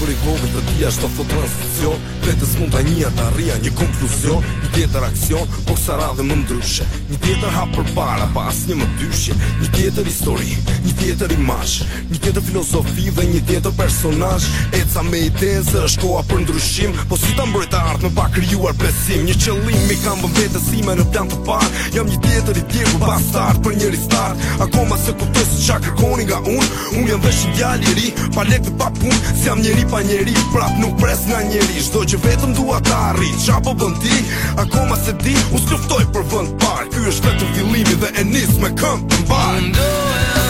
për i kohë të dhja shto të transicion Vetës mund të një një konkluzion Një tjetër aksion, po kësa radhe më ndryshe Një tjetër hap për para, pas një më dyshje Një tjetër histori, një tjetër imash Një tjetër filozofi dhe një tjetër personash E ca me i tenzë është koha për ndryshim Po si të mbrojt artë me pak rjuar besim Një qëllim mi kam për vetës ime në plan të par Jam një tjetër i tjekur bastard për njëri start Akoma se kuptoj si qa kërkoni nga un Un jam veshë ndjali ri, pa lekve pa pun Si jam njëri pa njeri Prap nuk pres nga njeri Shdo që vetëm dua ta arri Qa po bën ti, akoma se di Unë për vënd par Ky është vetëm fillimi dhe e nis me këm të mbar Ndo e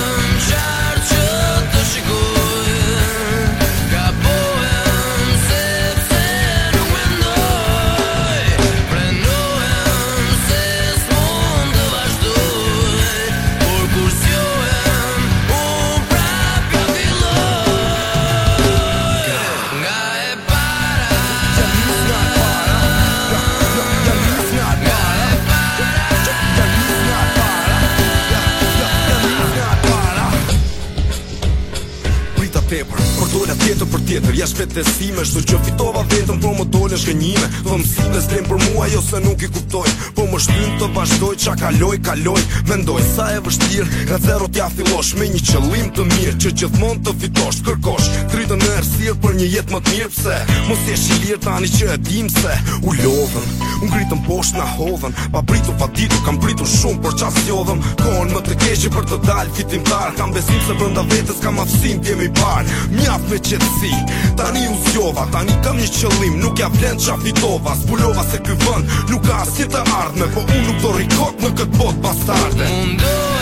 paper. Por dole tjetër për tjetër Ja shpet të esime Shto që fitova vetëm Po më dole shkenjime Dhe më sime Zdrem për mua Jo se nuk i kuptoj Po më shpim të vazhdoj Qa kaloj, kaloj Mendoj Sa e vështirë Ka zero t'ja filosh Me një qëllim të mirë Që që të fitosh Kërkosh Tritë në ersirë Për një jetë më të mirë Pse Mos e shilirë Tani që e dim se U lodhen Unë gritën posht në hodhen Pa pritu fatitu Kam pritu shumë Por qasë jodhen Kohën më të keshi Për të dalë Fitim tarë Kam besim se brënda vetës Kam afsim Tjemi parë Mi mjaf me qëtësi Tani u zjova, tani kam një qëllim Nuk ja vlen qa fitova Zbulova se këvën, nuk ka asit të ardhme Po unë nuk do rikot në këtë bot bastarde Mundo